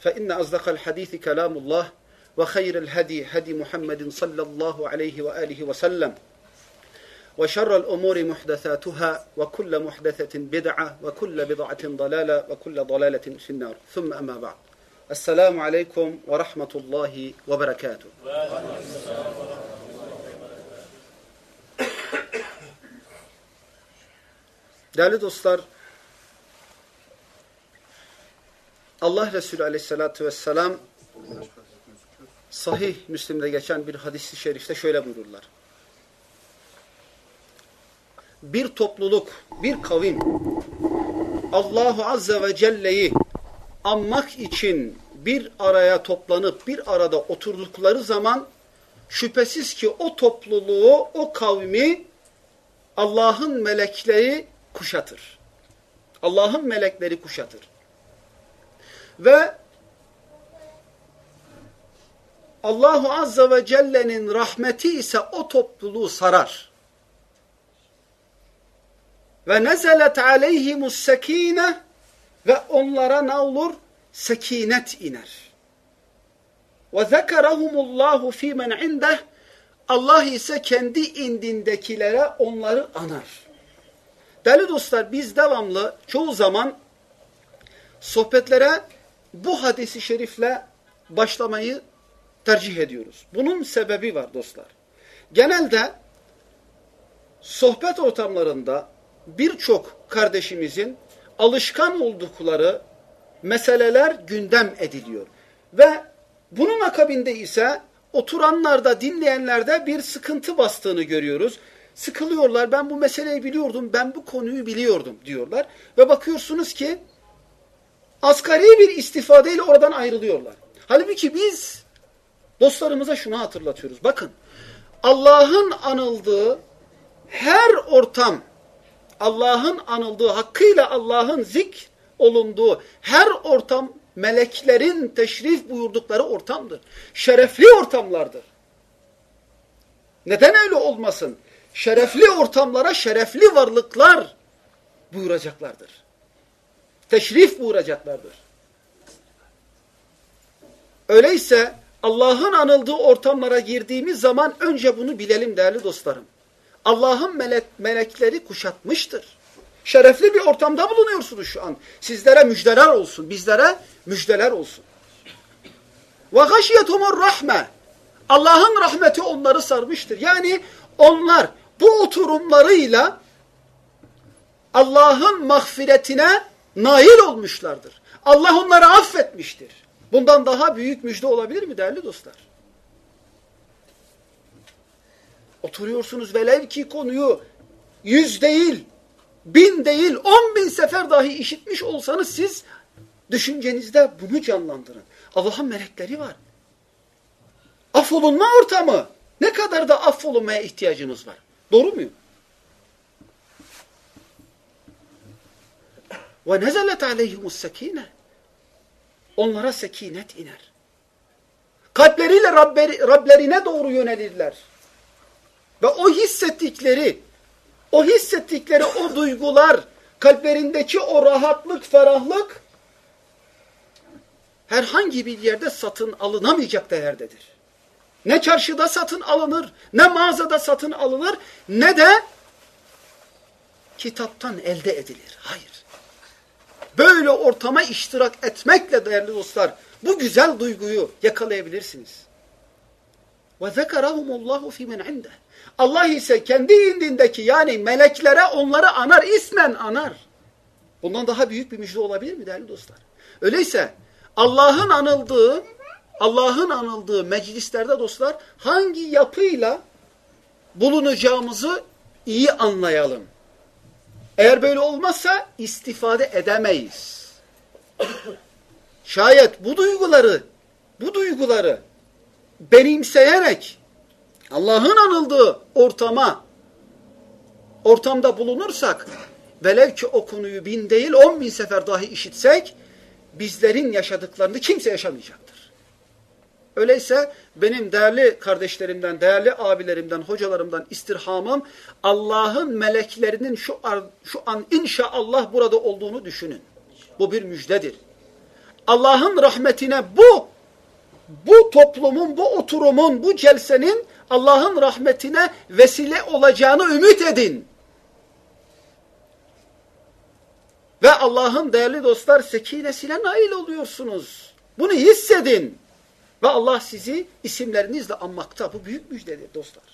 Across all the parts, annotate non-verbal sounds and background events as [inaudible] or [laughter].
فإن أصدق الحديث كلام الله وخير الهدي هدي محمد صلى الله عليه وآله وسلم وشر الأمور محدثاتها وكل محدثة بدعة وكل بدعة ضلالة وكل ضلالة في النار. ثم أما بعد السلام عليكم ورحمة الله وبركاته. [coughs] Değerli dostlar, Allah Resulü aleyhissalatü vesselam sahih Müslim'de geçen bir hadis-i şerifte şöyle buyururlar. Bir topluluk, bir kavim Allahu Azze ve Celle'yi anmak için bir araya toplanıp bir arada oturdukları zaman şüphesiz ki o topluluğu, o kavmi Allah'ın melekleri kuşatır. Allah'ın melekleri kuşatır. Ve Allahu Azze ve Celle'nin rahmeti ise o topluluğu sarar. Ve nezelet aleyhimus sekine ve onlara ne olur? Sekinet iner. Ve zekerahumullahu fî men indeh Allah ise kendi indindekilere onları anar. Değerli dostlar biz devamlı çoğu zaman sohbetlere bu hadisi şerifle başlamayı tercih ediyoruz. Bunun sebebi var dostlar. Genelde sohbet ortamlarında birçok kardeşimizin alışkan oldukları meseleler gündem ediliyor. Ve bunun akabinde ise oturanlarda, dinleyenlerde bir sıkıntı bastığını görüyoruz. Sıkılıyorlar, ben bu meseleyi biliyordum, ben bu konuyu biliyordum diyorlar. Ve bakıyorsunuz ki asgari bir istifadeyle oradan ayrılıyorlar. Halbuki biz dostlarımıza şunu hatırlatıyoruz. Bakın Allah'ın anıldığı her ortam, Allah'ın anıldığı, hakkıyla Allah'ın zikr olunduğu her ortam meleklerin teşrif buyurdukları ortamdır. Şerefli ortamlardır. Neden öyle olmasın? Şerefli ortamlara şerefli varlıklar buyuracaklardır. Teşrif buyuracaklardır. Öyleyse Allah'ın anıldığı ortamlara girdiğimiz zaman önce bunu bilelim değerli dostlarım. Allah'ın melek, melekleri kuşatmıştır. Şerefli bir ortamda bulunuyorsunuz şu an. Sizlere müjdeler olsun, bizlere müjdeler olsun. Ve rahme. Allah'ın rahmeti onları sarmıştır. Yani onlar bu oturumlarıyla Allah'ın mağfiretine nail olmuşlardır. Allah onları affetmiştir. Bundan daha büyük müjde olabilir mi değerli dostlar? Oturuyorsunuz velev ki konuyu yüz değil, bin değil, on bin sefer dahi işitmiş olsanız siz düşüncenizde bunu canlandırın. Allah'ın melekleri var. Affolunma ortamı. Ne kadar da affolunmaya ihtiyacımız var. Doğru muyum? Ve nezelet aleyhimus sekine. Onlara sekinet iner. Kalpleriyle Rabberi, Rablerine doğru yönelirler. Ve o hissettikleri, o hissettikleri o duygular, kalplerindeki o rahatlık, ferahlık herhangi bir yerde satın alınamayacak değerdedir. Ne çarşıda satın alınır, ne mağazada satın alınır, ne de kitaptan elde edilir. Hayır. Böyle ortama iştirak etmekle değerli dostlar, bu güzel duyguyu yakalayabilirsiniz. Ve zekerahumullahu fi men inde. Allah ise kendi indindeki yani meleklere onları anar, ismen anar. Bundan daha büyük bir müjde olabilir mi değerli dostlar? Öyleyse Allah'ın anıldığı, Allah'ın anıldığı meclislerde dostlar hangi yapıyla bulunacağımızı iyi anlayalım. Eğer böyle olmazsa istifade edemeyiz. [coughs] Şayet bu duyguları, bu duyguları benimseyerek Allah'ın anıldığı ortama, ortamda bulunursak, velev ki o konuyu bin değil on bin sefer dahi işitsek, bizlerin yaşadıklarını kimse yaşamayacaktır. Öyleyse benim değerli kardeşlerimden, değerli abilerimden, hocalarımdan istirhamım Allah'ın meleklerinin şu an, şu an inşallah burada olduğunu düşünün. Bu bir müjdedir. Allah'ın rahmetine bu bu toplumun, bu oturumun, bu celsenin Allah'ın rahmetine vesile olacağını ümit edin. Ve Allah'ın değerli dostlar sekinesine nail oluyorsunuz. Bunu hissedin. Ve Allah sizi isimlerinizle anmakta. Bu büyük müjdedir dostlar.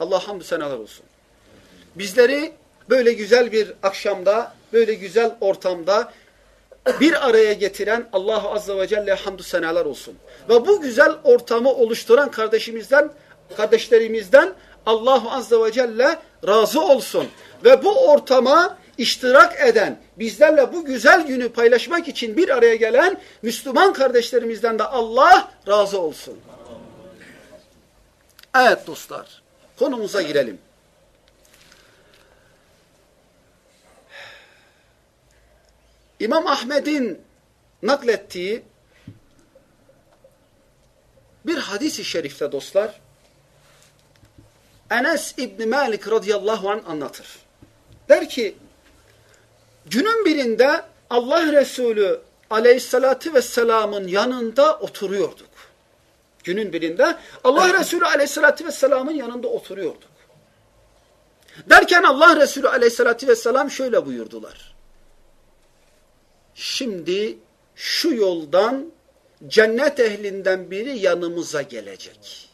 Allah hamdü senalar olsun. Bizleri böyle güzel bir akşamda, böyle güzel ortamda bir araya getiren Allahu Azze ve Celle hamdü senalar olsun. Ve bu güzel ortamı oluşturan kardeşimizden, kardeşlerimizden Allahu Azze ve Celle razı olsun. Ve bu ortama iştirak eden, bizlerle bu güzel günü paylaşmak için bir araya gelen Müslüman kardeşlerimizden de Allah razı olsun. Evet dostlar, konumuza girelim. İmam Ahmet'in naklettiği bir hadis-i şerifte dostlar, Enes İbni Malik radıyallahu anh anlatır. Der ki, Günün birinde Allah Resulü aleyhissalatü vesselamın yanında oturuyorduk. Günün birinde Allah [clears throat] Resulü aleyhissalatü vesselamın yanında oturuyorduk. Derken Allah Resulü aleyhissalatü vesselam şöyle buyurdular. Şimdi şu yoldan cennet ehlinden biri yanımıza gelecek.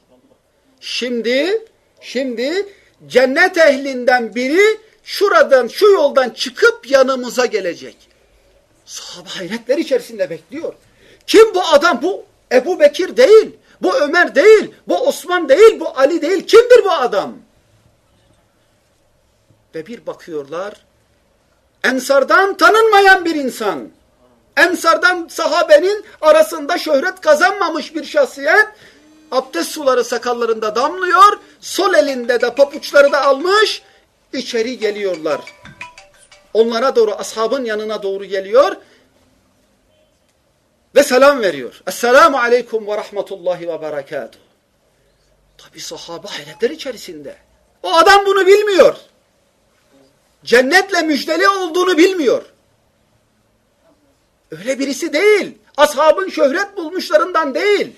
Şimdi, şimdi cennet ehlinden biri şuradan şu yoldan çıkıp yanımıza gelecek. Sahabe hayretler içerisinde bekliyor. Kim bu adam? Bu Ebu Bekir değil. Bu Ömer değil. Bu Osman değil. Bu Ali değil. Kimdir bu adam? Ve bir bakıyorlar. Ensardan tanınmayan bir insan. Ensardan sahabenin arasında şöhret kazanmamış bir şahsiyet. Abdest suları sakallarında damlıyor. Sol elinde de papuçları da almış içeri geliyorlar. Onlara doğru, ashabın yanına doğru geliyor ve selam veriyor. Esselamu aleyküm ve rahmetullahi ve berekatuhu. Tabi sahabe hayretler içerisinde. O adam bunu bilmiyor. Cennetle müjdeli olduğunu bilmiyor. Öyle birisi değil. Ashabın şöhret bulmuşlarından değil.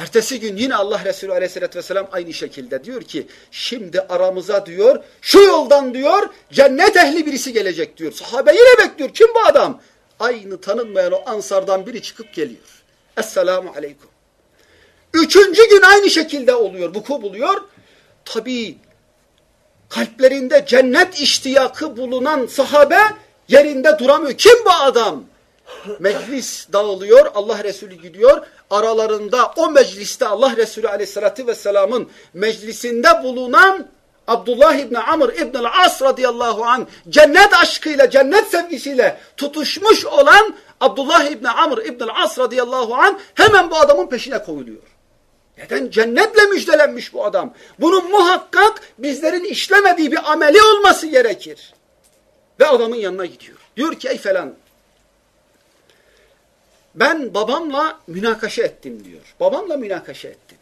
Ertesi gün yine Allah Resulü aleyhissalatü vesselam aynı şekilde diyor ki şimdi aramıza diyor şu yoldan diyor cennet ehli birisi gelecek diyor. Sahabe yine bekliyor. Kim bu adam? Aynı tanınmayan o ansardan biri çıkıp geliyor. Esselamu aleyküm. Üçüncü gün aynı şekilde oluyor. Vuku buluyor. Tabi kalplerinde cennet iştiyakı bulunan sahabe yerinde duramıyor. Kim bu adam? Meclis dağılıyor. Allah Resulü gidiyor aralarında o mecliste Allah Resulü aleyhissalatü vesselamın meclisinde bulunan Abdullah İbni Amr İbni As radıyallahu an cennet aşkıyla, cennet sevgisiyle tutuşmuş olan Abdullah İbni Amr İbni As radıyallahu an hemen bu adamın peşine koyuluyor. Neden? Cennetle müjdelenmiş bu adam. Bunun muhakkak bizlerin işlemediği bir ameli olması gerekir. Ve adamın yanına gidiyor. Diyor ki ey falan ben babamla münakaşa ettim diyor. Babamla münakaşa ettim.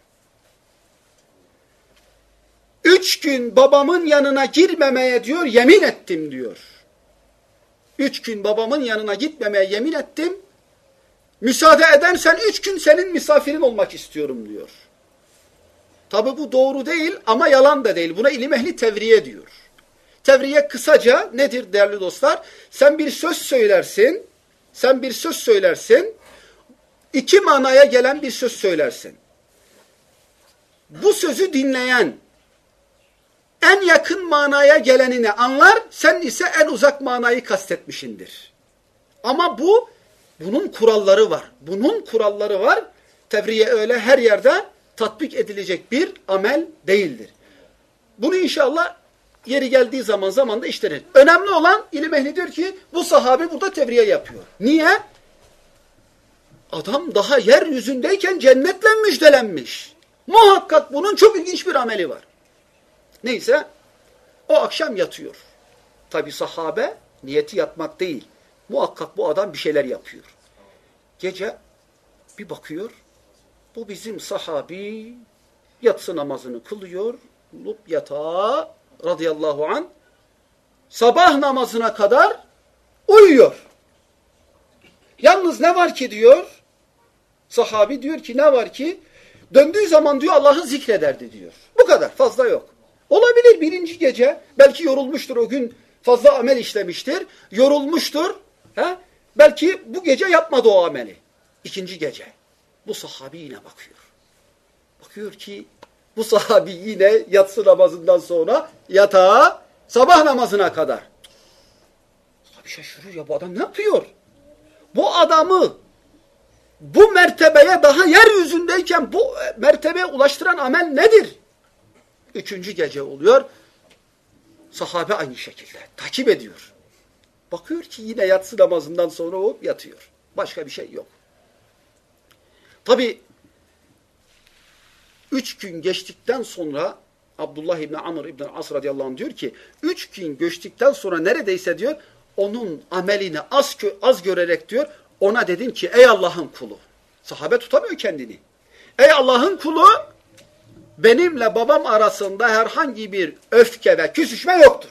Üç gün babamın yanına girmemeye diyor yemin ettim diyor. Üç gün babamın yanına gitmemeye yemin ettim. Müsaade edersen üç gün senin misafirin olmak istiyorum diyor. Tabi bu doğru değil ama yalan da değil. Buna ilim ehli tevriye diyor. Tevriye kısaca nedir değerli dostlar? Sen bir söz söylersin, sen bir söz söylersin, iki manaya gelen bir söz söylersin. Bu sözü dinleyen en yakın manaya gelenini anlar, sen ise en uzak manayı kastetmişindir. Ama bu, bunun kuralları var. Bunun kuralları var. Tevriye öyle her yerde tatbik edilecek bir amel değildir. Bunu inşallah yeri geldiği zaman zaman da işlenir. Önemli olan ilim ehli diyor ki bu sahabe burada tevriye yapıyor. Niye? Adam daha yeryüzündeyken cennetle müjdelenmiş. Muhakkak bunun çok ilginç bir ameli var. Neyse o akşam yatıyor. Tabi sahabe niyeti yatmak değil. Muhakkak bu adam bir şeyler yapıyor. Gece bir bakıyor. Bu bizim sahabi yatsı namazını kılıyor. Lup yatağa radıyallahu an sabah namazına kadar uyuyor. Yalnız ne var ki diyor sahabi diyor ki ne var ki döndüğü zaman diyor Allah'ı zikrederdi diyor. Bu kadar fazla yok. Olabilir birinci gece belki yorulmuştur o gün fazla amel işlemiştir. Yorulmuştur. He? Belki bu gece yapmadı o ameli. İkinci gece. Bu sahabi yine bakıyor. Bakıyor ki bu sahabi yine yatsı namazından sonra yatağa sabah namazına kadar. Sahabi şaşırıyor ya bu adam ne yapıyor? Bu adamı bu mertebeye daha yeryüzündeyken bu mertebeye ulaştıran amel nedir? Üçüncü gece oluyor. Sahabe aynı şekilde takip ediyor. Bakıyor ki yine yatsı namazından sonra o yatıyor. Başka bir şey yok. Tabi üç gün geçtikten sonra Abdullah İbni Amr İbni As radıyallahu anh diyor ki üç gün geçtikten sonra neredeyse diyor onun amelini az, az görerek diyor ona dedim ki ey Allah'ın kulu sahabe tutamıyor kendini. Ey Allah'ın kulu benimle babam arasında herhangi bir öfke ve küsüşme yoktur.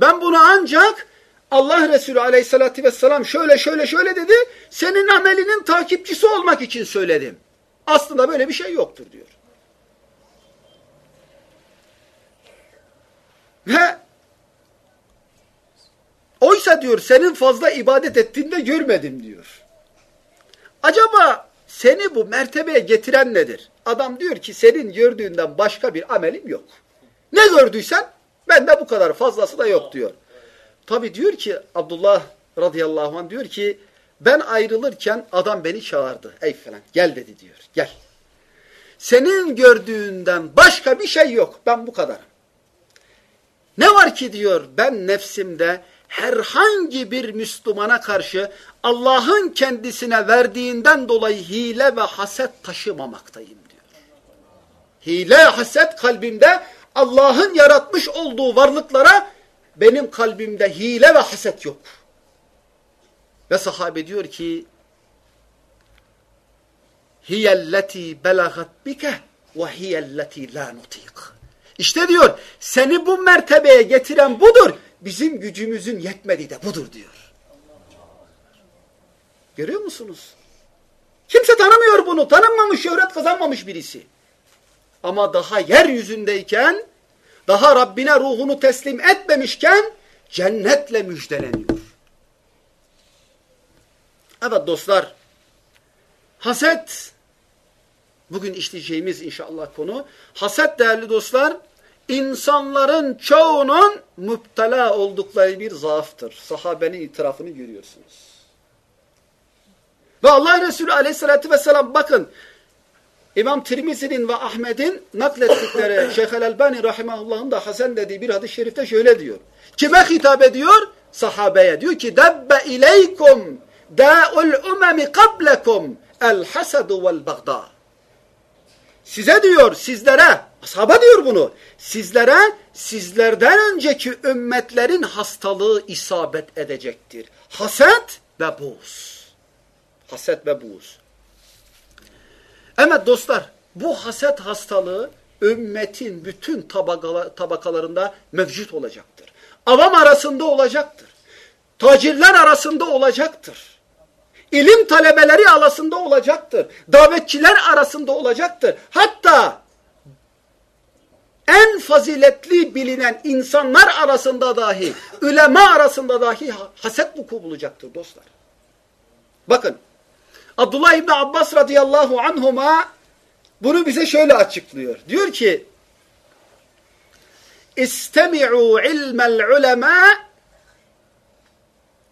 Ben bunu ancak Allah Resulü aleyhissalatü vesselam şöyle şöyle şöyle dedi. Senin amelinin takipçisi olmak için söyledim. Aslında böyle bir şey yoktur diyor. Ve oysa diyor senin fazla ibadet ettiğinde görmedim diyor. Acaba seni bu mertebeye getiren nedir? Adam diyor ki senin gördüğünden başka bir amelim yok. Ne gördüysen bende bu kadar fazlası da yok diyor. Tabi diyor ki Abdullah radıyallahu anh diyor ki ben ayrılırken adam beni çağırdı. Ey falan gel dedi diyor gel. Senin gördüğünden başka bir şey yok. Ben bu kadarım. Ne var ki diyor ben nefsimde herhangi bir Müslümana karşı Allah'ın kendisine verdiğinden dolayı hile ve haset taşımamaktayım diyor. Hile, haset kalbimde Allah'ın yaratmış olduğu varlıklara benim kalbimde hile ve haset yok. Ve sahabe diyor ki hiyelleti belagat bike ve hiyelleti la nutik. İşte diyor seni bu mertebeye getiren budur. Bizim gücümüzün yetmediği de budur diyor. Görüyor musunuz? Kimse tanımıyor bunu. Tanınmamış, şöhret kazanmamış birisi. Ama daha yeryüzündeyken daha Rabbine ruhunu teslim etmemişken cennetle müjdeleniyor. Evet dostlar, haset, bugün işleyeceğimiz inşallah konu, haset değerli dostlar, insanların çoğunun müptela oldukları bir zaaftır. Sahabenin itirafını görüyorsunuz. Ve Allah Resulü aleyhissalatü vesselam bakın, İmam Tirmizi'nin ve Ahmet'in naklettikleri [coughs] Şeyh el-Albani rahimahullah'ın da Hasan dediği bir hadis-i şerifte şöyle diyor. Kime hitap ediyor? Sahabeye. Diyor ki Debbe ileykum da'ul umemi kablekum el hasadu vel bagda. Size diyor, sizlere, ashaba diyor bunu, sizlere sizlerden önceki ümmetlerin hastalığı isabet edecektir. Haset ve buğz. Haset ve buğz. Evet dostlar bu haset hastalığı ümmetin bütün tabakalarında mevcut olacaktır. Avam arasında olacaktır. Tacirler arasında olacaktır. İlim talebeleri arasında olacaktır. Davetçiler arasında olacaktır. Hatta en faziletli bilinen insanlar arasında dahi, ülema arasında dahi haset vuku bulacaktır dostlar. Bakın, Abdullah İbni Abbas radıyallahu anhuma bunu bize şöyle açıklıyor. Diyor ki, İstemi'u ilmel ulema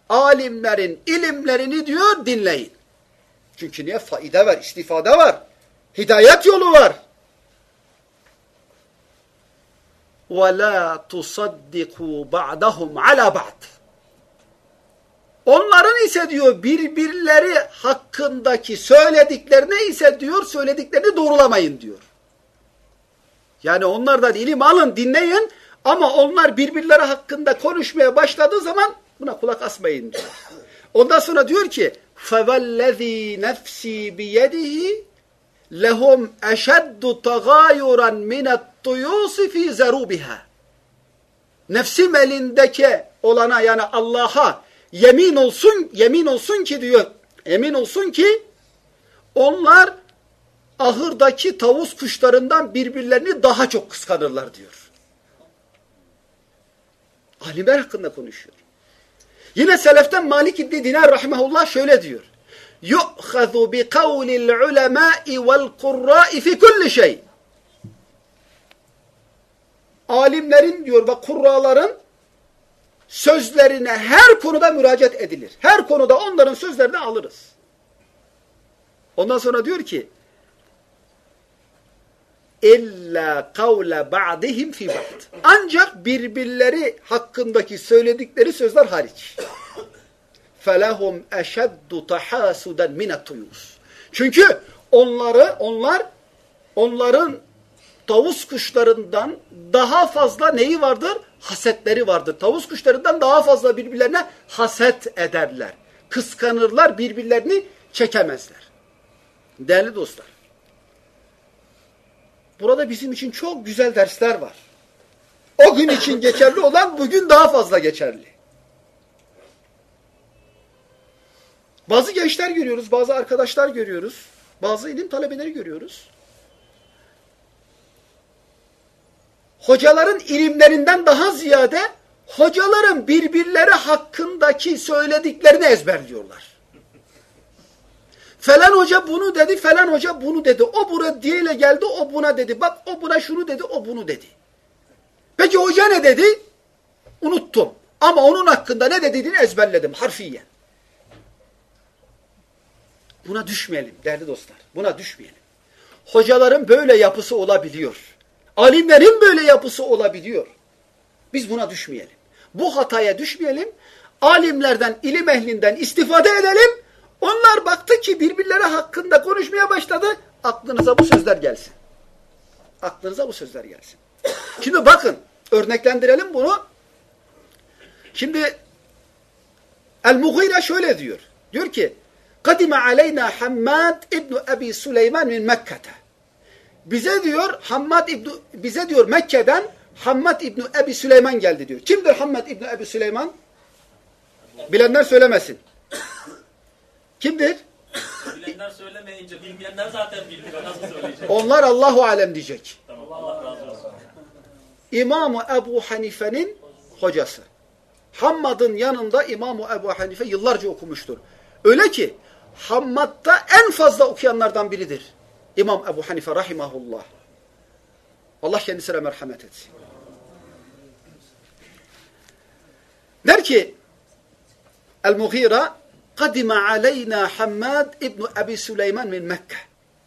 alimlerin ilimlerini diyor dinleyin. Çünkü niye? Faide var, istifade var. Hidayet yolu var. وَلَا تُصَدِّقُوا بَعْدَهُمْ عَلَى بَعْدٍ Onların ise diyor birbirleri hakkındaki söylediklerine ise diyor söylediklerini doğrulamayın diyor. Yani onlardan ilim alın dinleyin ama onlar birbirleri hakkında konuşmaya başladığı zaman buna kulak asmayın diyor. Ondan sonra diyor ki فَوَالَّذ۪ي نَفْس۪ي بِيَدِهِ لَهُمْ اَشَدُّ تَغَايُرًا مِنَ الطُّيُوسِ ف۪ي زَرُوبِهَا Nefsim elindeki olana yani Allah'a yemin olsun yemin olsun ki diyor emin olsun ki onlar ahırdaki tavus kuşlarından birbirlerini daha çok kıskanırlar diyor. Alimler hakkında konuşuyor. Yine seleften Malik İbni Dinar rahimahullah şöyle diyor. يُؤْخَذُ بِقَوْلِ الْعُلَمَاءِ وَالْقُرَّاءِ فِي كُلِّ şey. Alimlerin diyor ve kurraların sözlerine her konuda müracaat edilir. Her konuda onların sözlerini alırız. Ondan sonra diyor ki illa kavle ba'dihim fi ba'd. Ancak birbirleri hakkındaki söyledikleri sözler hariç. Felahum eşeddu tahasudan min. Çünkü onları onlar onların tavus kuşlarından daha fazla neyi vardır? Hasetleri vardır. Tavus kuşlarından daha fazla birbirlerine haset ederler. Kıskanırlar, birbirlerini çekemezler. Değerli dostlar. Burada bizim için çok güzel dersler var. O gün için geçerli olan bugün daha fazla geçerli. Bazı gençler görüyoruz, bazı arkadaşlar görüyoruz, bazı ilim talebeleri görüyoruz. Hocaların ilimlerinden daha ziyade hocaların birbirleri hakkındaki söylediklerini ezberliyorlar. Falan hoca bunu dedi, falan hoca bunu dedi. O buna diyeyle geldi, o buna dedi. Bak o buna şunu dedi, o bunu dedi. Peki hoca ne dedi? Unuttum. Ama onun hakkında ne dediğini ezberledim harfiyen. Buna düşmeyelim değerli dostlar. Buna düşmeyelim. Hocaların böyle yapısı olabiliyor. Alimlerin böyle yapısı olabiliyor. Biz buna düşmeyelim. Bu hataya düşmeyelim. Alimlerden, ilim ehlinden istifade edelim onlar baktı ki birbirleri hakkında konuşmaya başladı. Aklınıza bu sözler gelsin. Aklınıza bu sözler gelsin. Şimdi bakın örneklendirelim bunu. Şimdi El-Mughire şöyle diyor. Diyor ki Kadime aleyna Hammad İbni Ebi Süleyman min Mekke'te. Bize diyor Hammad İbni, bize diyor Mekke'den Hammad İbni Ebi Süleyman geldi diyor. Kimdir Hammad İbni Ebi Süleyman? Bilenler söylemesin. Kimdir? Bilenler söylemeyince bilmeyenler zaten bilmiyor. Nasıl söyleyecek? Onlar Allahu alem diyecek. Tamam Allah razı olsun. İmam-ı Ebu Hanife'nin hocası. Hammad'ın yanında İmam-ı Ebu Hanife yıllarca okumuştur. Öyle ki Hammad'da en fazla okuyanlardan biridir. İmam Ebu Hanife rahimahullah. Allah kendisine merhamet etsin. Der ki El-Mughira kadima aleyna Hammad İbn Ebi Süleyman min Mekke.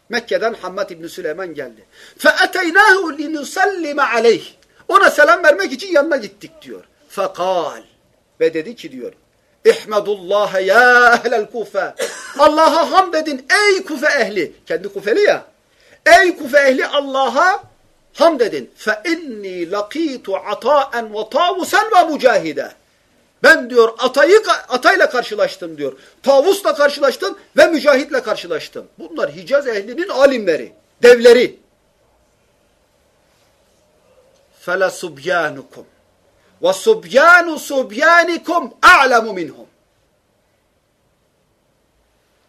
Mekke'den Hammad İbn Süleyman geldi. Fe eteynahu linusallime aleyh. Ona selam vermek için yanına gittik diyor. Fekal. Ve dedi ki diyor. İhmedullaha ya ehlel kufe. Allah'a hamd edin ey kufe ehli. Kendi kufeli ya. Ey kufe ehli Allah'a hamd edin. Fe inni lakitu ataen ve tavusen ve mücahide. Ben diyor atayı atayla karşılaştım diyor. Tavusla karşılaştım ve mücahitle karşılaştım. Bunlar Hicaz ehlinin alimleri, devleri. Fela subyanukum ve subyanu subyanikum a'lemu minhum.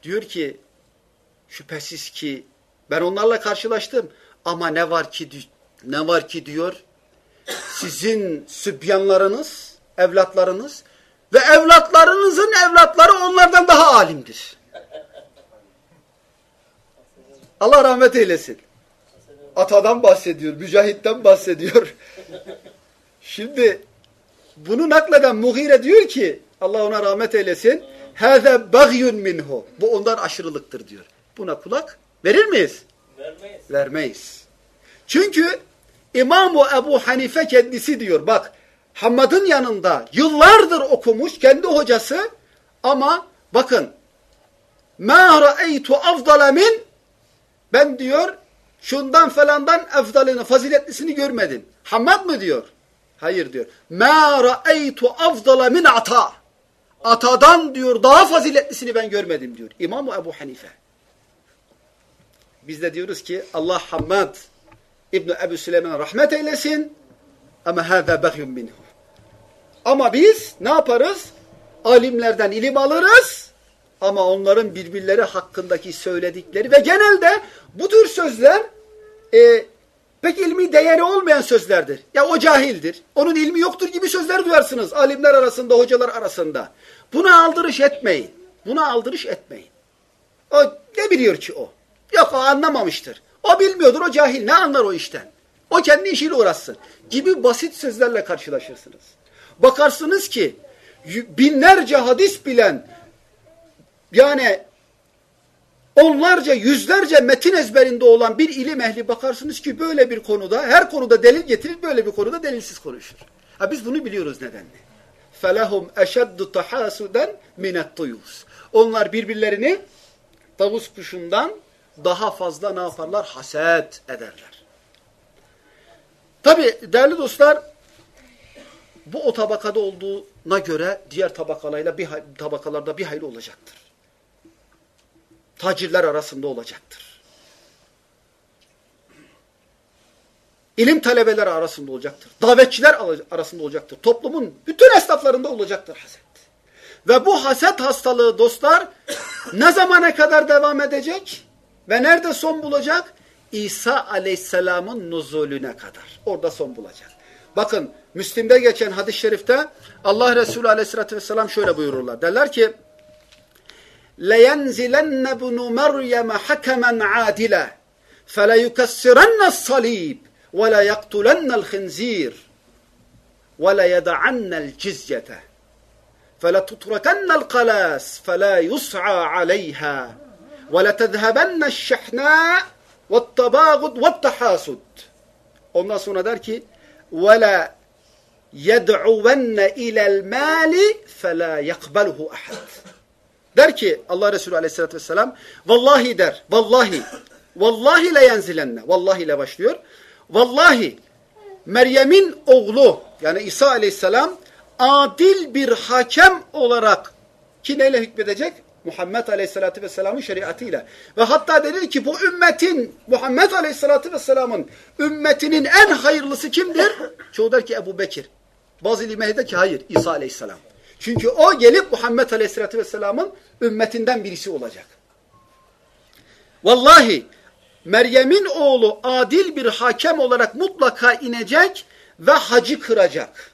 Diyor ki şüphesiz ki ben onlarla karşılaştım ama ne var ki ne var ki diyor sizin sübyanlarınız, evlatlarınız ve evlatlarınızın evlatları onlardan daha alimdir. Allah rahmet eylesin. Atadan bahsediyor, mücahitten bahsediyor. Şimdi bunu nakleden Mughire diyor ki Allah ona rahmet eylesin. Hâze bagyun minhu. Bu ondan aşırılıktır diyor. Buna kulak verir miyiz? Vermeyiz. Vermeyiz. Çünkü İmam-ı Ebu Hanife kendisi diyor bak Hammad'ın yanında yıllardır okumuş kendi hocası ama bakın مَا رَأَيْتُ اَفْضَلَ min ben diyor şundan falandan efdalini, faziletlisini görmedim. Hammad mı diyor? Hayır diyor. مَا رَأَيْتُ اَفْضَلَ min ata. Atadan diyor daha faziletlisini ben görmedim diyor. İmam-ı Ebu Hanife. Biz de diyoruz ki Allah Hammad İbn Ebu Süleyman'a rahmet eylesin. Ama hâzâ behyun minhu. Ama biz ne yaparız? Alimlerden ilim alırız. Ama onların birbirleri hakkındaki söyledikleri ve genelde bu tür sözler e, pek ilmi değeri olmayan sözlerdir. Ya o cahildir, onun ilmi yoktur gibi sözler duyarsınız alimler arasında, hocalar arasında. Buna aldırış etmeyin. Buna aldırış etmeyin. O ne biliyor ki o? Yok o anlamamıştır. O bilmiyordur, o cahil. Ne anlar o işten? O kendi işiyle uğraşsın. Gibi basit sözlerle karşılaşırsınız. Bakarsınız ki binlerce hadis bilen yani onlarca, yüzlerce metin ezberinde olan bir ilim ehli bakarsınız ki böyle bir konuda, her konuda delil getirir, böyle bir konuda delilsiz konuşur. Ha biz bunu biliyoruz nedenle. فَلَهُمْ اَشَدُّ تَحَاسُدًا مِنَ الطُّيُوسِ Onlar birbirlerini tavus kuşundan daha fazla ne yaparlar? Haset ederler. Tabi değerli dostlar bu o tabakada olduğuna göre diğer tabakalarla bir tabakalarda bir hayli olacaktır. Tacirler arasında olacaktır. İlim talebeleri arasında olacaktır. Davetçiler arasında olacaktır. Toplumun bütün esnaflarında olacaktır haset. Ve bu haset hastalığı dostlar [coughs] ne zamana kadar devam edecek? Ve nerede son bulacak? İsa aleyhisselamın nuzulüne kadar. Orada son bulacak. Bakın Müslim'de geçen hadis-i şerifte Allah Resulü aleyhissalatü vesselam şöyle buyururlar. Derler ki لَيَنْزِلَنَّ بُنُ مَرْيَمَ حَكَمًا عَادِلًا فَلَيُكَسِّرَنَّ الصَّلِيبِ وَلَيَقْتُلَنَّ الْخِنْزِيرِ وَلَيَدَعَنَّ الْجِزْيَةَ فَلَتُتْرَكَنَّ الْقَلَاسِ فَلَا يُسْعَى عَلَيْهَا وَلَتَذْهَبَنَّ الشَّحْنَاءِ وَالتَّبَاغُدْ وَالتَّحَاسُدْ. Ondan sonra der ki وَلَا يَدْعُوَنَّ اِلَى الْمَالِ فَلَا يَقْبَلُهُ اَحَدٍ. Der ki Allah Resulü aleyhissalatü vesselam vallahi der vallahi vallahi le yenzilenne vallahi ile başlıyor vallahi Meryem'in oğlu yani İsa aleyhisselam adil bir hakem olarak ki neyle hükmedecek? Muhammed Aleyhisselatü Vesselam'ın şeriatıyla. Ve hatta denir ki bu ümmetin, Muhammed Aleyhisselatü Vesselam'ın ümmetinin en hayırlısı kimdir? Çoğu der ki Ebu Bekir. Bazı ilimleri der ki hayır İsa Aleyhisselam. Çünkü o gelip Muhammed Aleyhisselatü Vesselam'ın ümmetinden birisi olacak. Vallahi Meryem'in oğlu adil bir hakem olarak mutlaka inecek ve hacı kıracak.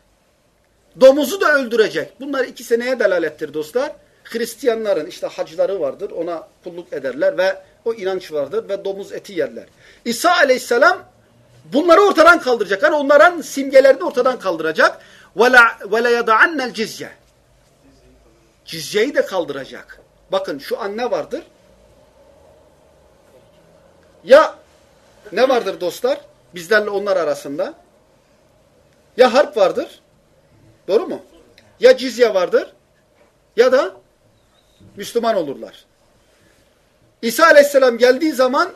Domuzu da öldürecek. Bunlar iki seneye delalettir dostlar. Hristiyanların işte hacıları vardır. Ona kulluk ederler ve o inanç vardır ve domuz eti yerler. İsa aleyhisselam bunları ortadan kaldıracak. Yani onların simgelerini ortadan kaldıracak. وَلَا يَدَعَنَّ الْجِزْيَ Cizyeyi de kaldıracak. Bakın şu an ne vardır? Ya ne vardır dostlar? Bizlerle onlar arasında. Ya harp vardır. Doğru mu? Ya cizye vardır. Ya da Müslüman olurlar. İsa aleyhisselam geldiği zaman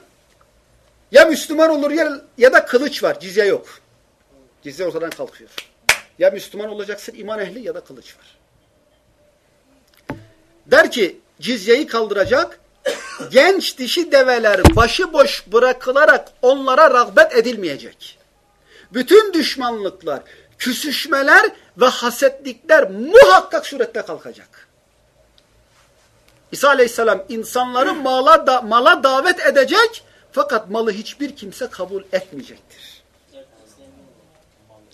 ya Müslüman olur ya, ya da kılıç var. Cizye yok. Cizye ortadan kalkıyor. Ya Müslüman olacaksın iman ehli ya da kılıç var. Der ki cizyeyi kaldıracak genç dişi develer başıboş bırakılarak onlara rağbet edilmeyecek. Bütün düşmanlıklar, küsüşmeler ve hasetlikler muhakkak surette kalkacak. İsa aleyhisselam insanları mala, da, mala davet edecek fakat malı hiçbir kimse kabul etmeyecektir.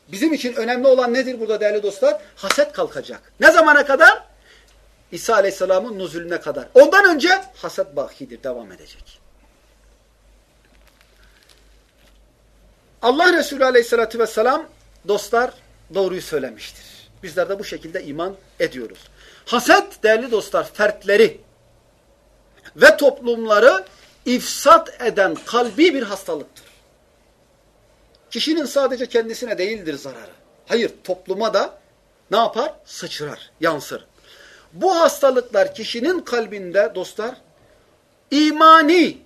Bizim için önemli olan nedir burada değerli dostlar? Haset kalkacak. Ne zamana kadar? İsa Aleyhisselam'ın nuzulüne kadar. Ondan önce haset bakidir, devam edecek. Allah Resulü Aleyhisselatü Vesselam dostlar doğruyu söylemiştir. Bizler de bu şekilde iman ediyoruz. Haset değerli dostlar fertleri ve toplumları ifsat eden kalbi bir hastalıktır. Kişinin sadece kendisine değildir zararı. Hayır topluma da ne yapar? Sıçrar, yansır. Bu hastalıklar kişinin kalbinde dostlar imani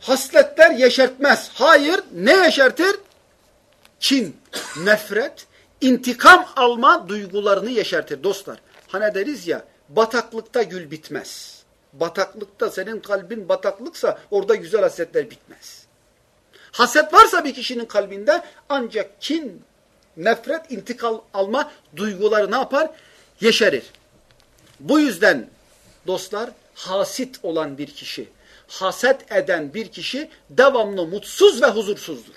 hasletler yeşertmez. Hayır ne yeşertir? Kin, nefret, intikam alma duygularını yeşertir dostlar. Hani deriz ya bataklıkta gül bitmez. Bataklıkta senin kalbin bataklıksa orada güzel hasletler bitmez. Haset varsa bir kişinin kalbinde ancak kin, nefret, intikam alma duyguları ne yapar? Yeşerir. Bu yüzden dostlar hasit olan bir kişi, haset eden bir kişi devamlı mutsuz ve huzursuzdur.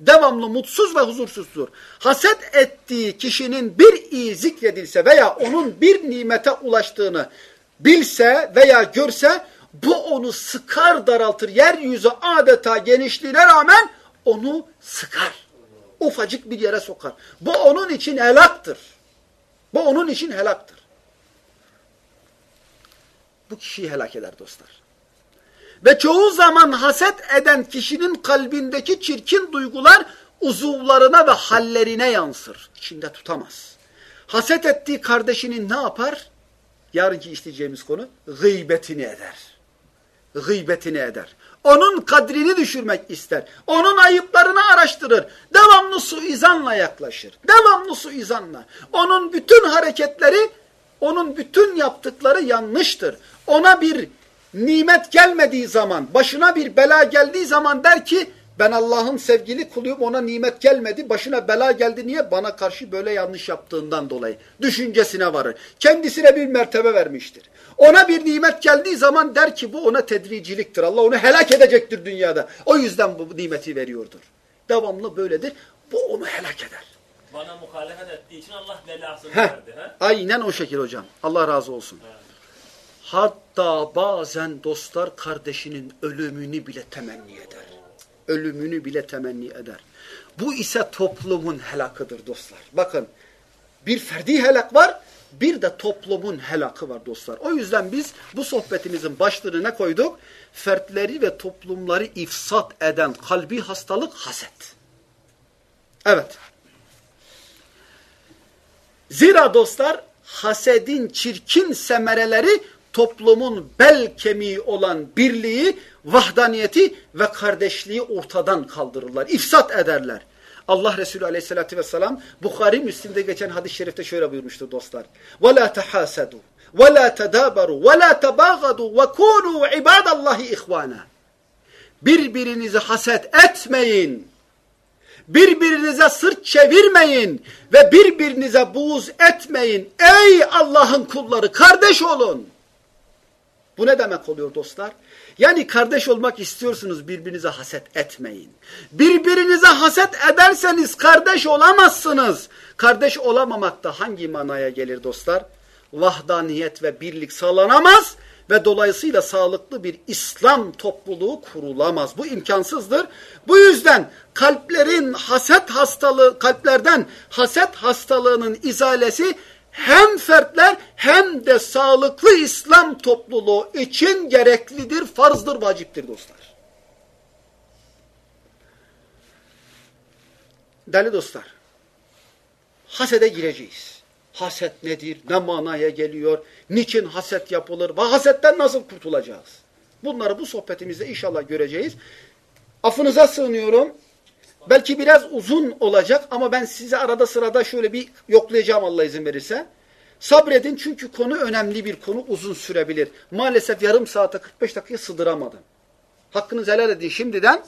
Devamlı mutsuz ve huzursuzdur. Haset ettiği kişinin bir iyi zikredilse veya onun bir nimete ulaştığını bilse veya görse bu onu sıkar daraltır. Yeryüzü adeta genişliğine rağmen onu sıkar. Ufacık bir yere sokar. Bu onun için helaktır. Bu onun için helaktır. Bu kişiyi helak eder dostlar. Ve çoğu zaman haset eden kişinin kalbindeki çirkin duygular uzuvlarına ve hallerine yansır. İçinde tutamaz. Haset ettiği kardeşinin ne yapar? Yarınki işleyeceğimiz konu gıybetini eder. Gıybetini eder. Onun kadrini düşürmek ister. Onun ayıplarını araştırır. Devamlı suizanla yaklaşır. Devamlı suizanla. Onun bütün hareketleri, onun bütün yaptıkları yanlıştır. Ona bir nimet gelmediği zaman, başına bir bela geldiği zaman der ki, ben Allah'ın sevgili kuluyum ona nimet gelmedi, başına bela geldi niye? Bana karşı böyle yanlış yaptığından dolayı. Düşüncesine varır. Kendisine bir mertebe vermiştir. Ona bir nimet geldiği zaman der ki bu ona tedriciliktir. Allah onu helak edecektir dünyada. O yüzden bu nimeti veriyordur. Devamlı böyledir. Bu onu helak eder. Bana muhalefet ettiği için Allah belasını Heh, verdi. He? aynen o şekil hocam. Allah razı olsun. Evet. Hatta bazen dostlar kardeşinin ölümünü bile temenni eder. Ölümünü bile temenni eder. Bu ise toplumun helakıdır dostlar. Bakın bir ferdi helak var, bir de toplumun helakı var dostlar. O yüzden biz bu sohbetimizin başlığını ne koyduk? Fertleri ve toplumları ifsat eden kalbi hastalık haset. Evet. Zira dostlar hasedin çirkin semereleri toplumun bel kemiği olan birliği, vahdaniyeti ve kardeşliği ortadan kaldırırlar. İfsat ederler. Allah Resulü aleyhissalatü vesselam Bukhari Müslim'de geçen hadis-i şerifte şöyle buyurmuştur dostlar. وَلَا تَحَاسَدُوا وَلَا تَدَابَرُوا وَلَا تَبَاغَدُوا وَكُونُوا عِبَادَ اللّٰهِ اِخْوَانًا Birbirinizi haset etmeyin. Birbirinize sırt çevirmeyin ve birbirinize buğz etmeyin. Ey Allah'ın kulları kardeş olun. Bu ne demek oluyor dostlar? Yani kardeş olmak istiyorsunuz birbirinize haset etmeyin. Birbirinize haset ederseniz kardeş olamazsınız. Kardeş olamamak da hangi manaya gelir dostlar? Vahdaniyet ve birlik sağlanamaz ve dolayısıyla sağlıklı bir İslam topluluğu kurulamaz. Bu imkansızdır. Bu yüzden kalplerin haset hastalığı, kalplerden haset hastalığının izalesi hem fertler hem de sağlıklı İslam topluluğu için gereklidir, farzdır, vaciptir dostlar. Değerli dostlar, hasede gireceğiz. Haset nedir? Ne manaya geliyor? Niçin haset yapılır? Ve hasetten nasıl kurtulacağız? Bunları bu sohbetimizde inşallah göreceğiz. Affınıza sığınıyorum. Belki biraz uzun olacak ama ben size arada sırada şöyle bir yoklayacağım Allah izin verirse. Sabredin çünkü konu önemli bir konu uzun sürebilir. Maalesef yarım saate 45 dakikaya sığdıramadım. Hakkınızı helal edin şimdiden.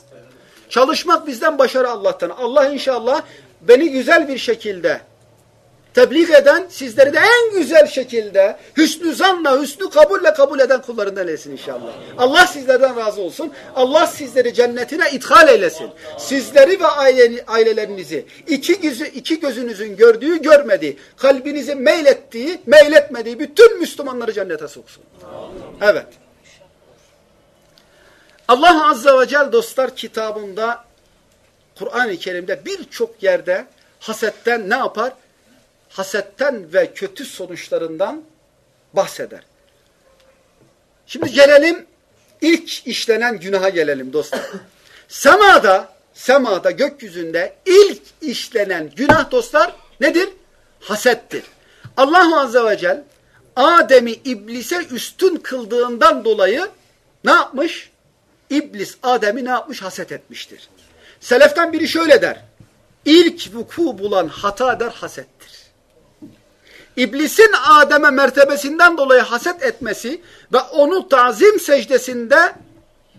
Çalışmak bizden başarı Allah'tan. Allah inşallah beni güzel bir şekilde tebliğ eden, sizleri de en güzel şekilde hüsnü zanla, hüsnü kabulle kabul eden kullarından eylesin inşallah. Allah sizlerden razı olsun. Allah sizleri cennetine ithal eylesin. Sizleri ve aile, ailelerinizi iki, gözü, iki gözünüzün gördüğü, görmediği, kalbinizi meylettiği, meyletmediği bütün Müslümanları cennete soksun. Evet. Allah Azze ve Celle dostlar kitabında Kur'an-ı Kerim'de birçok yerde hasetten ne yapar? Hasetten ve kötü sonuçlarından bahseder. Şimdi gelelim ilk işlenen günaha gelelim dostlar. [coughs] Semada, semada gökyüzünde ilk işlenen günah dostlar nedir? Hasettir. Allah Azze ve Celle Adem'i iblise üstün kıldığından dolayı ne yapmış? İblis Adem'i ne yapmış? Haset etmiştir. Seleften biri şöyle der. İlk vuku bulan hata der hasettir. İblisin Adem'e mertebesinden dolayı haset etmesi ve onu tazim secdesinde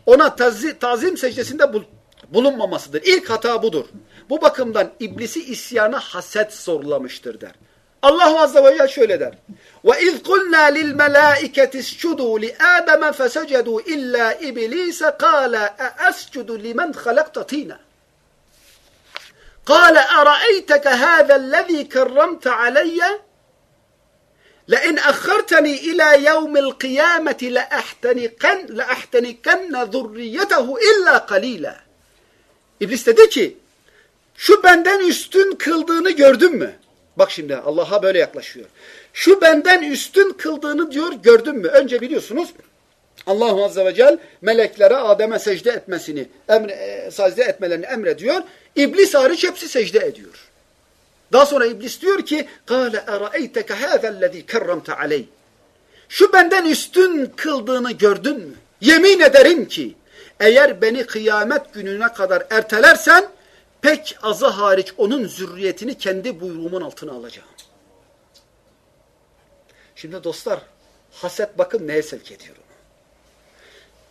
ona tazi, tazim secdesinde bul, bulunmamasıdır. İlk hata budur. Bu bakımdan iblisi isyana haset zorlamıştır der. Allah Azze ve Celle şöyle der. وَاِذْ قُلْنَا لِلْمَلَائِكَةِ اسْجُدُوا لِآدَمَ فَسَجَدُوا إِلَّا إِبْلِيسَ قَالَ أَأَسْجُدُ لِمَنْ خَلَقْتَ طِينًا قال أرأيتك هذا الذي كرمت علي لئن أخرتني إلى يوم القيامة لأحتنقن, لأحتنقن ذريته إلا قليلا İblis dedi ki şu benden üstün kıldığını gördün mü? Bak şimdi Allah'a böyle yaklaşıyor. Şu benden üstün kıldığını diyor gördün mü? Önce biliyorsunuz Allah Azze ve Celle meleklere Adem'e secde etmesini, emre, e, secde etmelerini emrediyor. İblis hariç hepsi secde ediyor. Daha sonra iblis diyor ki قَالَ اَرَأَيْتَكَ هَذَا الَّذ۪ي كَرَّمْتَ عَلَيْهِ Şu benden üstün kıldığını gördün mü? Yemin ederim ki eğer beni kıyamet gününe kadar ertelersen pek azı hariç onun zürriyetini kendi buyruğumun altına alacağım. Şimdi dostlar haset bakın neye sevk ediyor onu.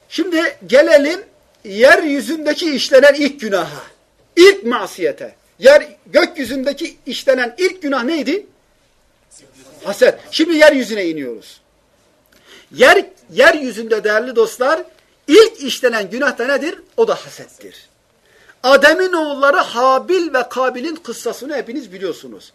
Şimdi gelelim yeryüzündeki işlenen ilk günaha. İlk masiyete. Yer, gökyüzündeki işlenen ilk günah neydi? Haset. Şimdi yeryüzüne iniyoruz. Yer, yeryüzünde değerli dostlar ilk işlenen günah da nedir? O da hasettir. Adem'in oğulları Habil ve Kabil'in kıssasını hepiniz biliyorsunuz.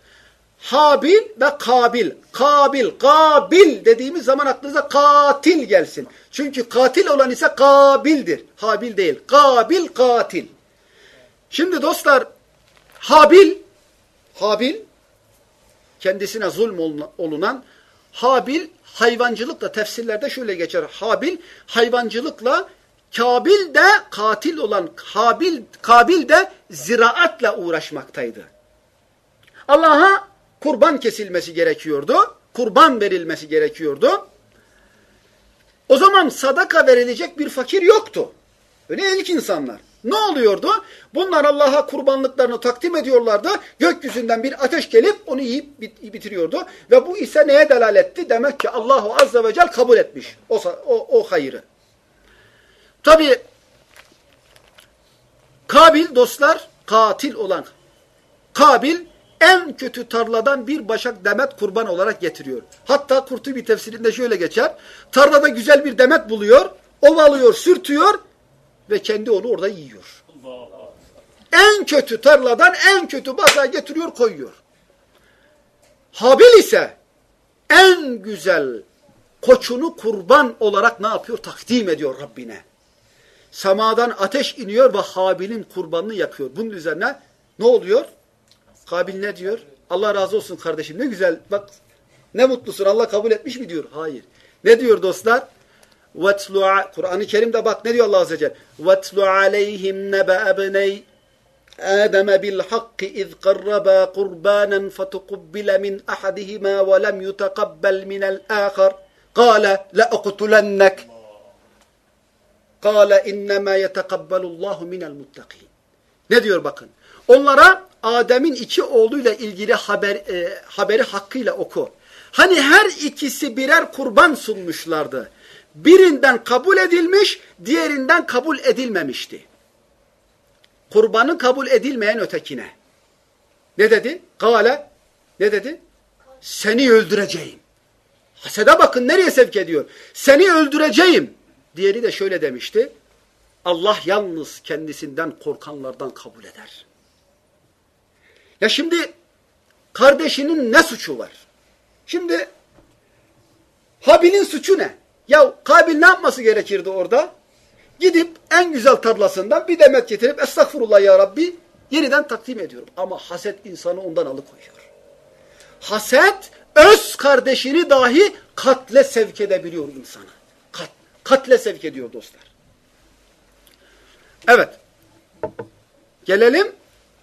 Habil ve Kabil. Kabil, Kabil dediğimiz zaman aklınıza katil gelsin. Çünkü katil olan ise Kabil'dir. Habil değil. Kabil, katil. Şimdi dostlar Habil, Habil kendisine zulm olunan Habil hayvancılıkla tefsirlerde şöyle geçer. Habil hayvancılıkla Kabil de katil olan Habil, Kabil de ziraatla uğraşmaktaydı. Allah'a kurban kesilmesi gerekiyordu. Kurban verilmesi gerekiyordu. O zaman sadaka verilecek bir fakir yoktu. Öyle ilk insanlar. Ne oluyordu? Bunlar Allah'a kurbanlıklarını takdim ediyorlardı. Gökyüzünden bir ateş gelip onu yiyip bitiriyordu. Ve bu ise neye delaletti? Demek ki Allahu Azze ve Celle kabul etmiş o, o, o hayırı. Tabi Kabil dostlar katil olan Kabil en kötü tarladan bir başak demet kurban olarak getiriyor. Hatta Kurtubi tefsirinde şöyle geçer. Tarlada güzel bir demet buluyor, ovalıyor, sürtüyor ve kendi onu orada yiyor. En kötü tarladan en kötü basağı getiriyor, koyuyor. Habil ise en güzel koçunu kurban olarak ne yapıyor? Takdim ediyor Rabbine. Semadan ateş iniyor ve Habil'in kurbanını yakıyor. Bunun üzerine ne oluyor? Kabil ne diyor? Allah razı olsun kardeşim ne güzel bak ne mutlusun Allah kabul etmiş mi diyor. Hayır. Ne diyor dostlar? Kur'an-ı Kerim'de bak ne diyor Allah Azze ve Celle? وَاتْلُ عَلَيْهِمْ نَبَأَ بْنَيْ آدَمَ بِالْحَقِّ إِذْ قَرَّبَا قُرْبَانًا فَتُقُبِّلَ مِنْ أَحَدِهِمَا وَلَمْ يُتَقَبَّلْ مِنَ الْآخَرِ قَالَ لَأَقْتُلَنَّكَ قَالَ اِنَّمَا يَتَقَبَّلُ اللّٰهُ مِنَ الْمُتَّقِينَ Ne diyor bakın. Onlara Adem'in iki oğluyla ilgili haber, e, haberi hakkıyla oku. Hani her ikisi birer kurban sunmuşlardı. Birinden kabul edilmiş, diğerinden kabul edilmemişti. Kurbanı kabul edilmeyen ötekine. Ne dedi? Gale. Ne dedi? seni öldüreceğim. Hasede bakın nereye sevk ediyor. Seni öldüreceğim. Diğeri de şöyle demişti. Allah yalnız kendisinden korkanlardan kabul eder. Ya şimdi kardeşinin ne suçu var? Şimdi Habil'in suçu ne? Ya Kabil ne yapması gerekirdi orada? Gidip en güzel tarlasından bir demet getirip estağfurullah ya Rabbi yeniden takdim ediyorum. Ama haset insanı ondan alıkoyuyor. Haset öz kardeşini dahi katle sevk edebiliyor insana. Kat, katle sevk ediyor dostlar. Evet. Gelelim.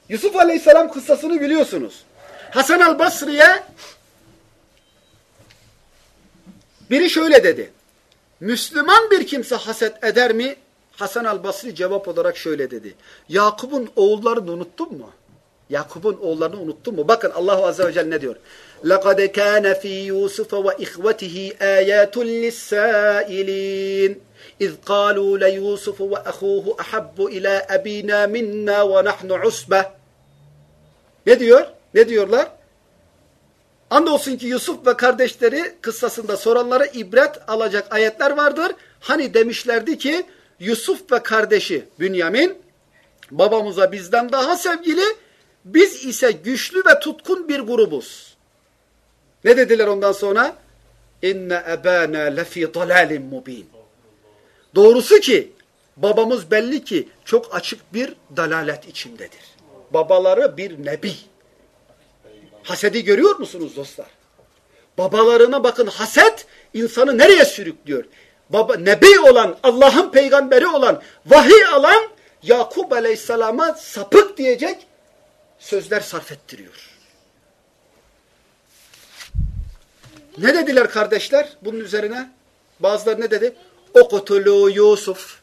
Yusuf Aleyhisselam kıssasını biliyorsunuz. Hasan el-Basri'ye biri şöyle dedi. Müslüman bir kimse haset eder mi? Hasan el-Basri cevap olarak şöyle dedi. Yakup'un oğullarını unuttun mu? Yakup'un oğullarını unuttun mu? Bakın Allah Azze ve Celle ne diyor? لَقَدْ كَانَ ف۪ي يُوسُفَ وَإِخْوَتِهِ آيَاتٌ لِلسَّائِلِينَ اِذْ قَالُوا لَيُوسُفُ وَأَخُوهُ أَحَبُّ إِلَى أَب۪ينَا مِنَّا وَنَحْنُ عُسْبَةً Ne diyor? Ne diyorlar? Andolsun ki Yusuf ve kardeşleri kıssasında soranlara ibret alacak ayetler vardır. Hani demişlerdi ki Yusuf ve kardeşi Bünyamin babamıza bizden daha sevgili, biz ise güçlü ve tutkun bir grubuz. Ne dediler ondan sonra? İnne ebâna lefî dalâlin mubîn. Doğrusu ki babamız belli ki çok açık bir dalalet içindedir. Babaları bir nebi. Hasedi görüyor musunuz dostlar? Babalarına bakın haset insanı nereye sürüklüyor? Baba, nebi olan, Allah'ın peygamberi olan, vahiy alan Yakup aleyhisselama sapık diyecek sözler sarf ettiriyor. Ne dediler kardeşler bunun üzerine? Bazıları ne dedi? Okutulu Yusuf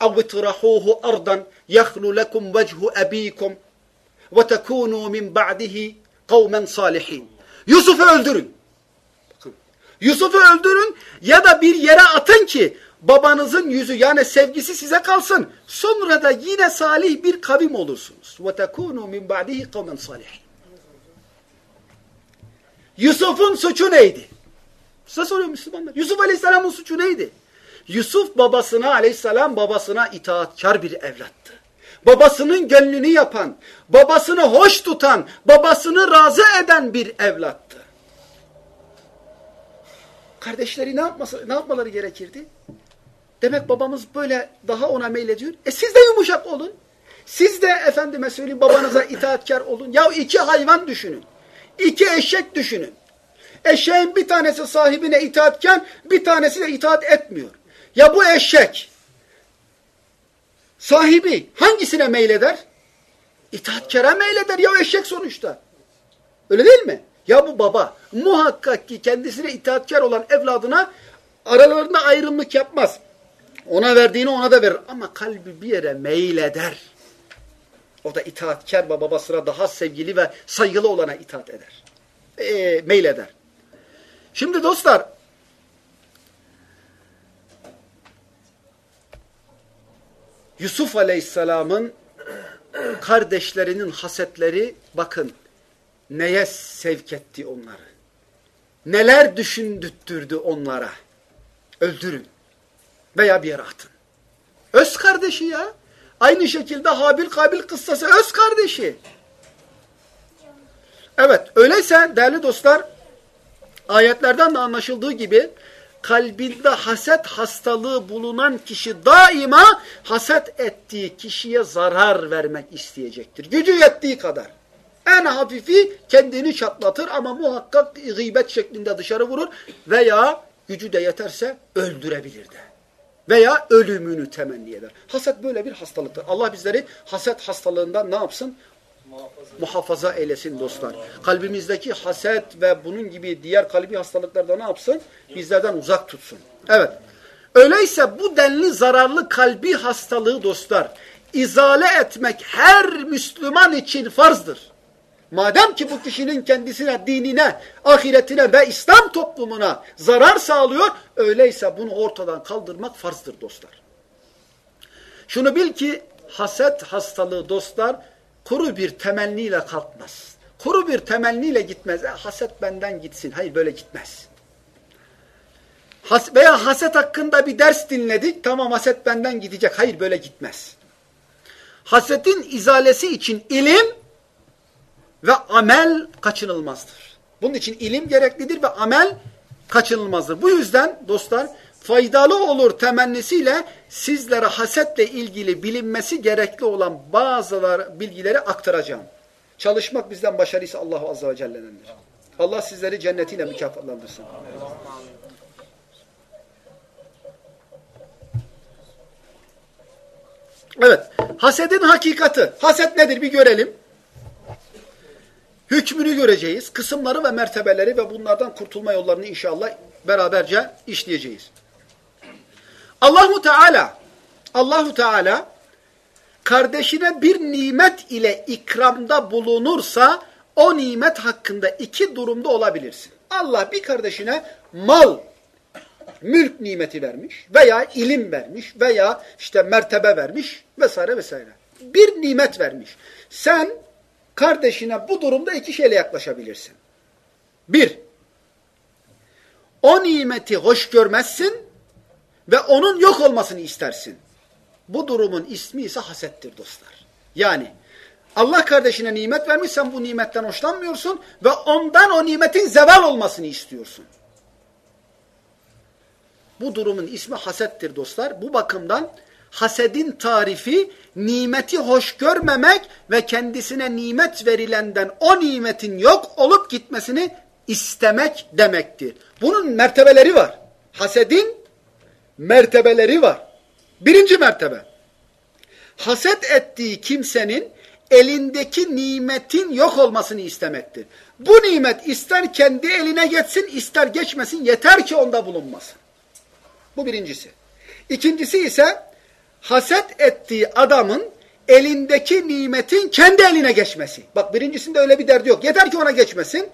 ev itrahuhu ardan yahlu lekum vechu abikum ve tekunu min ba'dihi kavmen salihin. Yusuf'u öldürün. Yusuf'u öldürün ya da bir yere atın ki babanızın yüzü yani sevgisi size kalsın. Sonra da yine salih bir kavim olursunuz. Tekunu min ba'dihi kavmen salihin. Yusuf'un suçu neydi? Size soruyorum Müslümanlar. Yusuf Aleyhisselam'ın suçu neydi? Yusuf babasına aleyhisselam babasına itaatkar bir evlattı. Babasının gönlünü yapan, babasını hoş tutan, babasını razı eden bir evlattı. Kardeşleri ne, yapması, ne yapmaları gerekirdi? Demek babamız böyle daha ona meylediyor. E siz de yumuşak olun. Siz de efendime söyleyeyim babanıza itaatkar olun. Ya iki hayvan düşünün. İki eşek düşünün. Eşeğin bir tanesi sahibine itaatken bir tanesi de itaat etmiyor. Ya bu eşek sahibi hangisine meyleder? İtaatkara meyleder ya eşek sonuçta. Öyle değil mi? Ya bu baba muhakkak ki kendisine itaatkar olan evladına aralarında ayrımlık yapmaz. Ona verdiğini ona da verir. Ama kalbi bir yere meyleder. O da itaatkar babasına daha sevgili ve saygılı olana itaat eder. E, meyleder. Şimdi dostlar Yusuf Aleyhisselam'ın kardeşlerinin hasetleri bakın neye sevk etti onları. Neler düşündürttürdü onlara. Öldürün veya bir yere atın. Öz kardeşi ya. Aynı şekilde Habil Kabil kıssası öz kardeşi. Evet öyleyse değerli dostlar ayetlerden de anlaşıldığı gibi kalbinde haset hastalığı bulunan kişi daima haset ettiği kişiye zarar vermek isteyecektir. Gücü yettiği kadar. En hafifi kendini çatlatır ama muhakkak gıybet şeklinde dışarı vurur veya gücü de yeterse öldürebilir de. Veya ölümünü temenni eder. Haset böyle bir hastalıktır. Allah bizleri haset hastalığından ne yapsın? Muhafaza. Eylesin dostlar. Kalbimizdeki haset ve bunun gibi diğer kalbi hastalıklarda ne yapsın? Bizlerden uzak tutsun. Evet. Öyleyse bu denli zararlı kalbi hastalığı dostlar izale etmek her Müslüman için farzdır. Madem ki bu kişinin kendisine, dinine, ahiretine ve İslam toplumuna zarar sağlıyor, öyleyse bunu ortadan kaldırmak farzdır dostlar. Şunu bil ki haset hastalığı dostlar kuru bir temenniyle kalkmaz. kuru bir temenniyle gitmez. E, haset benden gitsin. Hayır böyle gitmez. Has veya haset hakkında bir ders dinledik. Tamam haset benden gidecek. Hayır böyle gitmez. Hasetin izalesi için ilim ve amel kaçınılmazdır. Bunun için ilim gereklidir ve amel kaçınılmazdır. Bu yüzden dostlar faydalı olur temennisiyle sizlere hasetle ilgili bilinmesi gerekli olan bazıları bilgileri aktaracağım. Çalışmak bizden başarıysa Allahu Azze ve Celle'nindir. Allah sizleri cennetiyle mükafatlandırsın. Evet. Hasedin hakikati. Haset nedir bir görelim. Hükmünü göreceğiz. Kısımları ve mertebeleri ve bunlardan kurtulma yollarını inşallah beraberce işleyeceğiz. Allahu Teala Allahu Teala kardeşine bir nimet ile ikramda bulunursa o nimet hakkında iki durumda olabilirsin. Allah bir kardeşine mal, mülk nimeti vermiş veya ilim vermiş veya işte mertebe vermiş vesaire vesaire. Bir nimet vermiş. Sen kardeşine bu durumda iki şeyle yaklaşabilirsin. Bir, o nimeti hoş görmezsin ve onun yok olmasını istersin. Bu durumun ismi ise hasettir dostlar. Yani Allah kardeşine nimet vermiş, sen bu nimetten hoşlanmıyorsun ve ondan o nimetin zeval olmasını istiyorsun. Bu durumun ismi hasettir dostlar. Bu bakımdan hasedin tarifi nimeti hoş görmemek ve kendisine nimet verilenden o nimetin yok olup gitmesini istemek demektir. Bunun mertebeleri var. Hasedin mertebeleri var. Birinci mertebe. Haset ettiği kimsenin elindeki nimetin yok olmasını istemektir. Bu nimet ister kendi eline geçsin ister geçmesin yeter ki onda bulunmasın. Bu birincisi. İkincisi ise haset ettiği adamın elindeki nimetin kendi eline geçmesi. Bak birincisinde öyle bir derdi yok. Yeter ki ona geçmesin.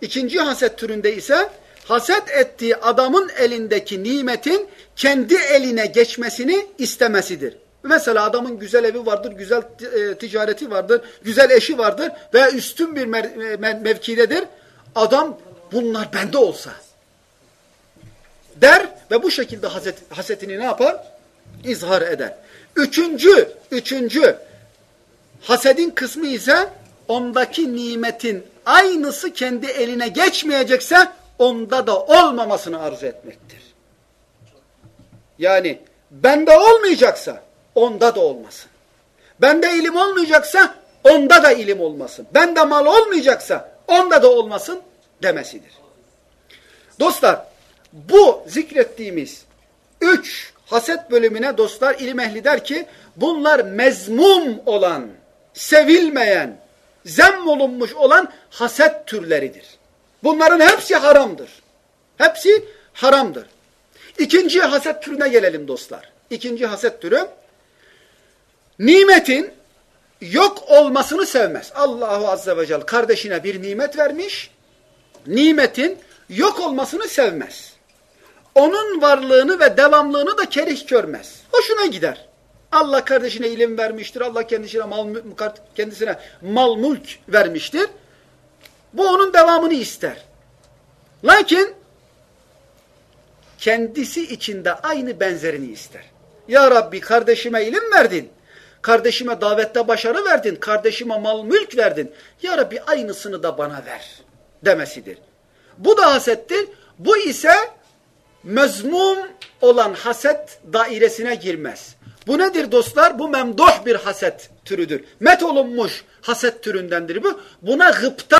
İkinci haset türünde ise haset ettiği adamın elindeki nimetin kendi eline geçmesini istemesidir. Mesela adamın güzel evi vardır, güzel e, ticareti vardır, güzel eşi vardır veya üstün bir mevkidedir. Adam bunlar bende olsa der ve bu şekilde haset, hasetini ne yapar? İzhar eder. Üçüncü, üçüncü hasedin kısmı ise ondaki nimetin aynısı kendi eline geçmeyecekse onda da olmamasını arzu etmektir. Yani bende olmayacaksa onda da olmasın. Bende ilim olmayacaksa onda da ilim olmasın. Bende mal olmayacaksa onda da olmasın demesidir. Dostlar bu zikrettiğimiz üç haset bölümüne dostlar ilim ehli der ki bunlar mezmum olan, sevilmeyen, zem olunmuş olan haset türleridir. Bunların hepsi haramdır. Hepsi haramdır. İkinci haset türüne gelelim dostlar. İkinci haset türü nimetin yok olmasını sevmez. Allahu Azze ve Celle kardeşine bir nimet vermiş. Nimetin yok olmasını sevmez onun varlığını ve devamlığını da kerih görmez. Hoşuna gider. Allah kardeşine ilim vermiştir. Allah kendisine mal, kendisine mal mülk vermiştir. Bu onun devamını ister. Lakin kendisi içinde aynı benzerini ister. Ya Rabbi kardeşime ilim verdin. Kardeşime davette başarı verdin. Kardeşime mal mülk verdin. Ya Rabbi aynısını da bana ver demesidir. Bu da hasettir. Bu ise mezmum olan haset dairesine girmez. Bu nedir dostlar? Bu memduh bir haset türüdür. Met olunmuş haset türündendir bu. Buna gıpta